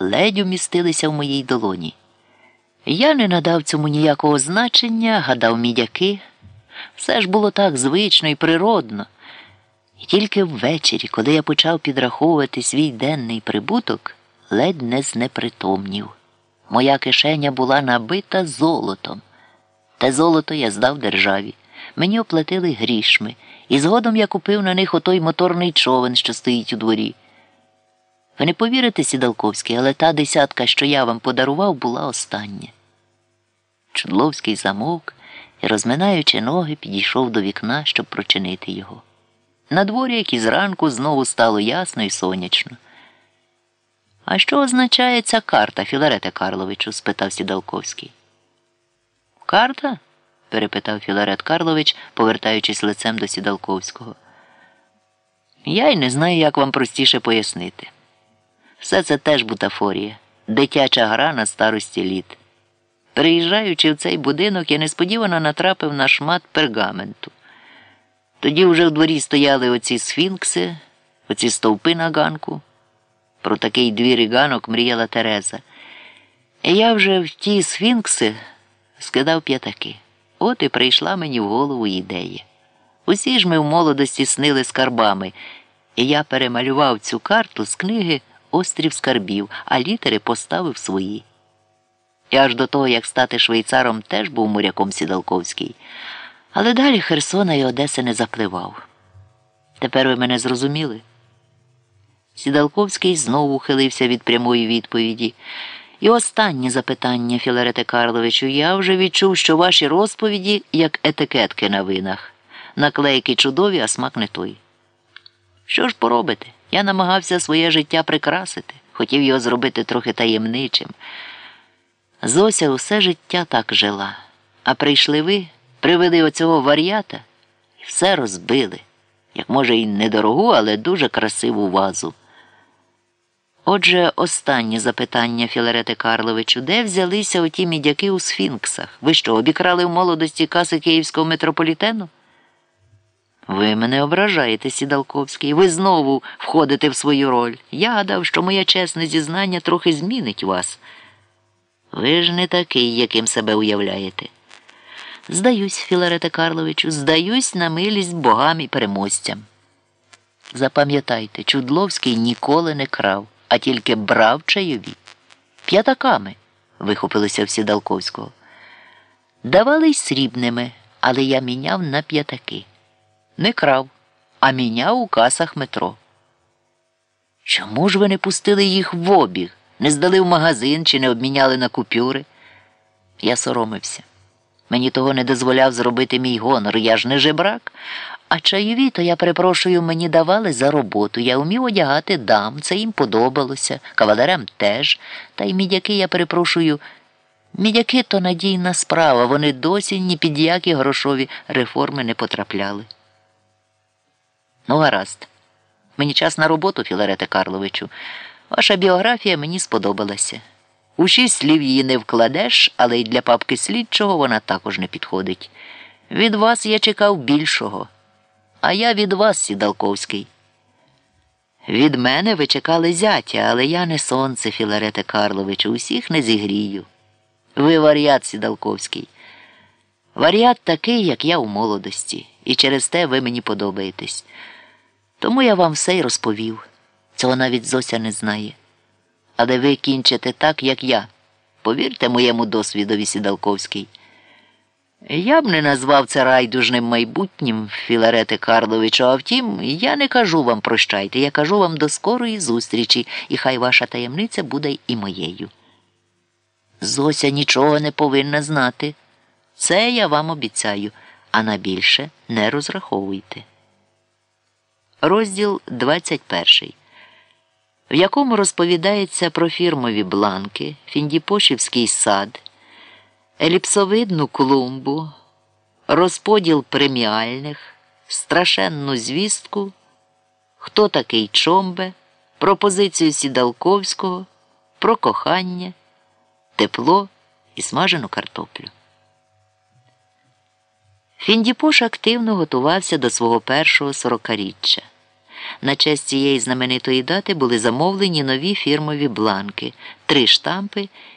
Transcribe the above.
ледь умістилися в моїй долоні. Я не надав цьому ніякого значення, гадав мідяки. Все ж було так звично і природно. І тільки ввечері, коли я почав підраховувати свій денний прибуток, ледь не знепритомнів. Моя кишеня була набита золотом. Те золото я здав державі. Мені оплатили грішми, і згодом я купив на них отой моторний човен, що стоїть у дворі. Ви не повірите, Сідалковський, але та десятка, що я вам подарував, була остання. Чудловський замовк і, розминаючи ноги, підійшов до вікна, щоб прочинити його. На дворі, як і зранку, знову стало ясно і сонячно. А що означає ця карта, Філарете Карловичу? спитав Сідалковський. Карта? перепитав Філарет Карлович, повертаючись лицем до Сідалковського. Я й не знаю, як вам простіше пояснити. Все це теж бутафорія, дитяча гра на старості літ. Приїжджаючи в цей будинок, я несподівано натрапив на шмат пергаменту. Тоді вже в дворі стояли оці сфінкси, оці стовпи на ганку. Про такий двір і ганок мріяла Тереза. І я вже в ті сфінкси скидав п'ятаки. От і прийшла мені в голову ідея. Усі ж ми в молодості снили скарбами, і я перемалював цю карту з книги Острів скарбів, а літери поставив свої. І аж до того, як стати швейцаром, теж був моряком Сідалковський. Але далі Херсона і Одеси не запливав. Тепер ви мене зрозуміли? Сідалковський знову ухилився від прямої відповіді. І останнє запитання, Філарете Карловичу, я вже відчув, що ваші розповіді як етикетки на винах. Наклейки чудові, а смак не той. Що ж поробити? Я намагався своє життя прикрасити, хотів його зробити трохи таємничим. Зося усе життя так жила, а прийшли ви, привели оцього вар'ята і все розбили, як може, і недорогу, але дуже красиву вазу. Отже, останнє запитання, Філарети Карловичу, де взялися оті мідяки у сфінксах? Ви що, обікрали в молодості каси Київського метрополітену? Ви мене ображаєте, Сідалковський. Ви знову входите в свою роль. Я гадав, що моє чесне зізнання трохи змінить вас. Ви ж не такий, яким себе уявляєте. Здаюсь, Філарете Карловичу, здаюсь на милість богам і переможцям. Запам'ятайте, Чудловський ніколи не крав, а тільки брав чайові. П'ятаками, вихопилося в Сідалковського. Давали й срібними, але я міняв на п'ятаки. Не крав, а міняв у касах метро. Чому ж ви не пустили їх в обіг, не здали в магазин чи не обміняли на купюри? Я соромився. Мені того не дозволяв зробити мій гонор, я ж не жебрак. А чайові, то я перепрошую, мені давали за роботу. Я вмів одягати дам, це їм подобалося, кавалерам теж. Та й мідяки, я перепрошую. Мідяки то надійна справа, вони досі ні під які грошові реформи не потрапляли. Ну, гаразд. Мені час на роботу, Філарете Карловичу. Ваша біографія мені сподобалася. У шість слів її не вкладеш, але й для папки слідчого вона також не підходить. Від вас я чекав більшого, а я від вас, Сідалковський. Від мене ви чекали зятя, але я не сонце, Філарете Карловичу, усіх не зігрію. Ви варіат, Сідалковський. Варіат такий, як я у молодості, і через те ви мені подобаєтесь. Тому я вам все й розповів. Цього навіть Зося не знає. Але ви кінчите так, як я. Повірте моєму досвідові Сідалковський. Я б не назвав це райдужним майбутнім, Філарете Карловичу, а втім, я не кажу вам прощайте, я кажу вам до скорої зустрічі, і хай ваша таємниця буде і моєю. Зося нічого не повинна знати. Це я вам обіцяю, а на більше не розраховуйте. Розділ 21, в якому розповідається про фірмові бланки, Фіндіпошівський сад, еліпсовидну клумбу, розподіл преміальних, страшенну звістку, хто такий Чомбе, пропозицію Сідалковського, про кохання, тепло і смажену картоплю. Фіндіпош активно готувався до свого першого сорокаріччя. На честь цієї знаменитої дати були замовлені нові фірмові бланки, три штампи